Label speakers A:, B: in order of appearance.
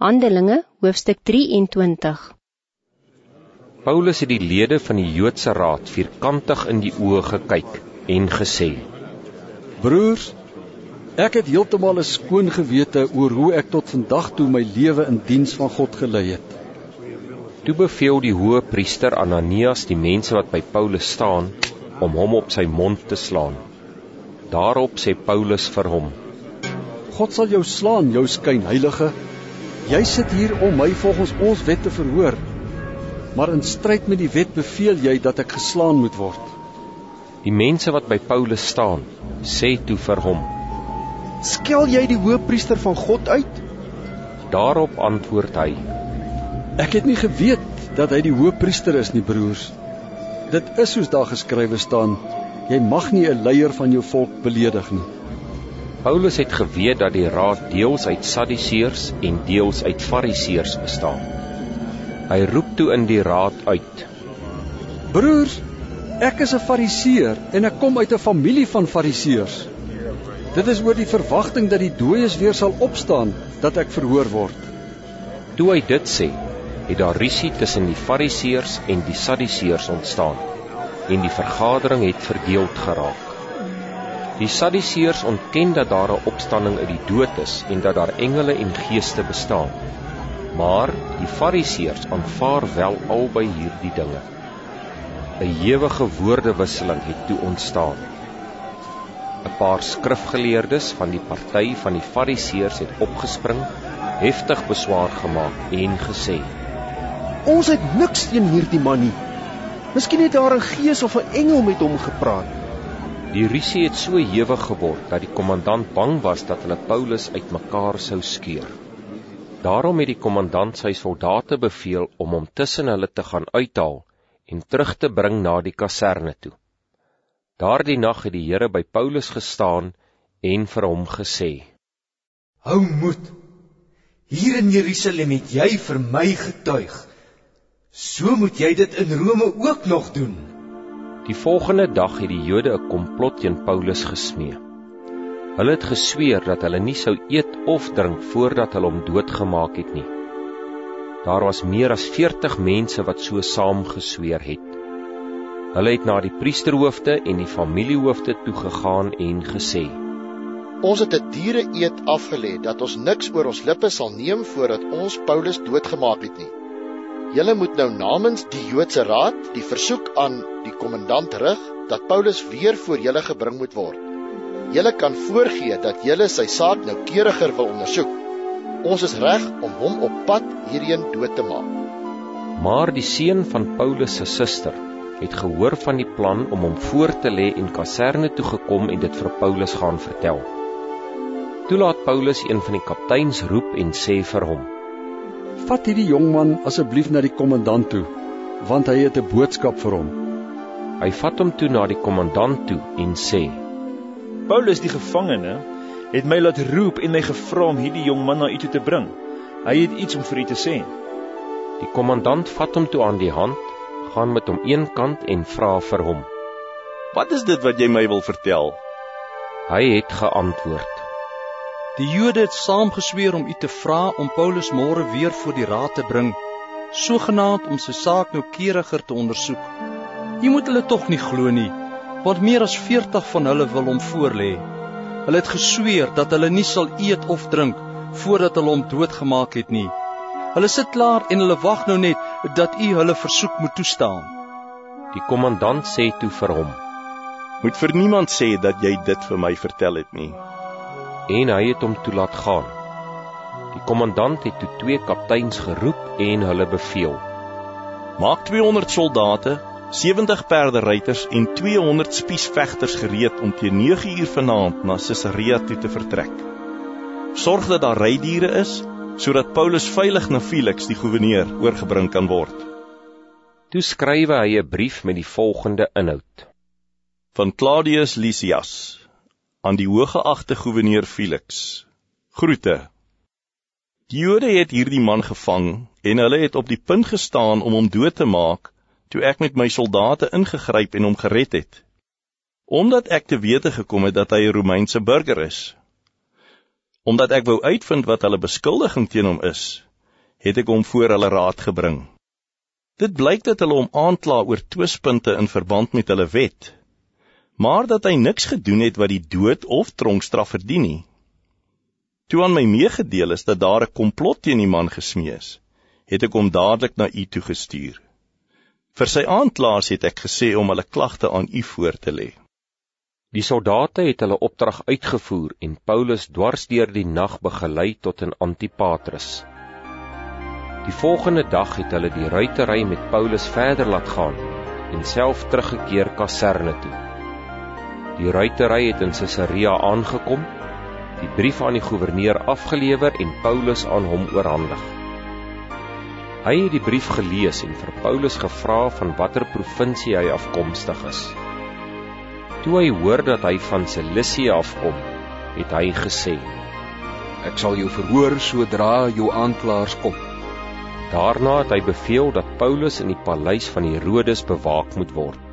A: Handelinge, hoofstuk 23
B: Paulus het die lede van die Joodse raad vierkantig in die oë gekyk en gesê:
C: Broers, ek het heeltemal 'n skoon gewete oor hoe ek tot vandag toe my lewe in diens van God gelei het.
B: Toe beveel die hoë priester Ananias die mense wat by Paulus staan om hom op sy mond te slaan. Daarop sê Paulus vir hom:
C: God sal jou slaan, jou skynheilige Jy sit hier om my volgens ons wet te verhoor. Maar in stryd met die wet beveel jy dat ek geslaan moet word.
B: Die mense wat by Paulus staan, sê toe vir hom:
C: "Skel jy die hoofpriester van God uit?"
B: Daarop antwoord hy:
C: "Ek het nie geweet dat hy die hoofpriester is nie, broers. Dit is soos daar geskrywe staan: Jy mag nie 'n leier van jou volk beledig nie."
B: Paulus het geweet dat die raad deels uit Sadduseërs en deels uit Fariseërs bestaan. Hy roep toe in die raad uit:
C: Broers, ek is 'n Fariseër en ek kom uit 'n familie van Fariseërs. Dit is oor die verwagting dat die dooies weer sal opstaan dat ek verhoor word.
B: Toe hy dit sê, het daar rusie tussen die Fariseërs en die Sadduseërs ontstaan en die vergadering het verdeeld geraak. Die Sadduseërs ontken dat daar 'n opstanding uit die dood is en dat daar engele en geeste bestaan. Maar die Fariseërs aanvaar wel albei hierdie dinge. 'n Ewige woordewisseling het toe ontstaan. 'n Paar skrifgeleerdes van die party van die Fariseërs het opgespring, heftig beswaar gemaak en gesê:
D: "Ons het niks teen hierdie man nie. Miskien het daar 'n gees of 'n engel met hom gepraat."
B: Die rusie het so hewig geword dat die kommandant bang was dat hulle Paulus uitmekaar sou skeur. Daarom het die kommandant sy soldate beveel om hom tussen hulle te gaan uithaal en terug te bring na die kaserne toe. Daardie nag het die Here by Paulus gestaan en vir hom gesê:
E: Hou moed. Hier in Jerusalem het jy vir my getuig. So moet jy dit in Rome ook nog doen.
B: Die volgende dag het die Jode 'n komplot teen Paulus gesmee. Hulle het gesweer dat hulle nie sou eet of drink voordat hulle hom doodgemaak het nie. Daar was meer as 40 mense wat so saam gesweer het. Hulle het na die priesterhoofde en die familiehoofde toe gegaan en gesê:
F: Ons het 'n diere eet afgelê dat ons niks oor ons lippe sal neem voordat ons Paulus doodgemaak het nie. Julle moet nou namens die Joodse Raad die versoek aan die kommandant rig dat Paulus weer voor julle gebring moet word. Julle kan voorgee dat julle sy saak noukeuriger wil ondersoek. Ons is reg om hom op pad hierheen dood te maak.
B: Maar die seun van Paulus se suster het gehoor van die plan om hom voor te lê en kaserne toe gekom en dit vir Paulus gaan vertel. Toe laat Paulus een van die kapteins roep en sê vir hom:
C: Vat hierdie jong man asseblief na die kommandant toe, want hy het 'n boodskap vir hom.
B: Hy vat hom toe na die kommandant toe en sê:
G: Paulus die gevangene het my laat roep en my gevra om hierdie jong man na u toe te bring. Hy het iets om vir u te sê.
B: Die kommandant vat hom toe aan die hand, gaan met hom een kant en vra vir hom:
H: "Wat is dit wat jy my wil vertel?"
B: Hy het geantwoord:
I: Die Jode het saamgesweer om u te vra om Paulus môre weer voor die raad te bring, sogenaamd om sy saak noukeuriger te ondersoek. U moet hulle tog nie glo nie, want meer as 40 van hulle wil hom voorlê. Hulle het gesweer dat hulle nie sal eet of drink voordat hulle hom doodgemaak het nie. Hulle sit klaar en hulle wag nou net dat u hulle versoek moet toestaan.
B: Die kommandant sê toe vir hom:
H: Moet vir niemand sê dat jy dit vir my vertel het nie
B: en hy het hom toelaat gaan. Die kommandant het toe twee kapteins geroep en hulle beveel:
H: Maak 200 soldate, 70 perderyters en 200 spiesvegters gereed om teen 9 uur vanaand na Caesarea toe te vertrek. Sorg dat daar rydiere is sodat Paulus veilig na Felix die goewerneur oorgebring kan word.
B: Toe skrywe hy 'n brief met die volgende inhoud:
H: Van Claudius Lysias aan die hoëgeagte goewerneur Felix. Groete. Die Jode het hierdie man gevang en hulle het op die punt gestaan om hom dood te maak toe ek met my soldate ingegryp en hom gered het. Omdat ek te wete gekom het dat hy 'n Romeinse burger is. Omdat ek wou uitvind wat hulle beskuldiging teen hom is, het ek hom voor hulle raad gebring. Dit blyk dat hulle hom aankla oor twispunte in verband met hulle wet, maar dat hy niks gedoen het wat die dood of tronkstraf verdien nie. Toe aan my meegedeel is dat daar 'n komplot teen die man gesmee is, het ek hom dadelik na u toe gestuur. Vir sy aanklaers het ek gesê om hulle klagte aan u voor te lê.
B: Die soldate het hulle opdrag uitgevoer en Paulus dwars deur die nag begelei tot in Antipatris. Die volgende dag het hulle die ruitery met Paulus verder laat gaan en self teruggekeer kaserne toe. Die ruitery het in Caesarea aangekom, die brief aan die goewerneur afgelewer en Paulus aan hom oorhandig. Hy het die brief gelees en vir Paulus gevra van watter provinsie hy afkomstig is. Toe hy hoor dat hy van Cilicië afkom, het hy gesê:
C: Ek sal jou verhoor sodra jou aanklaers kom.
B: Daarna het hy beveel dat Paulus in die paleis van Herodes bewaak moet word.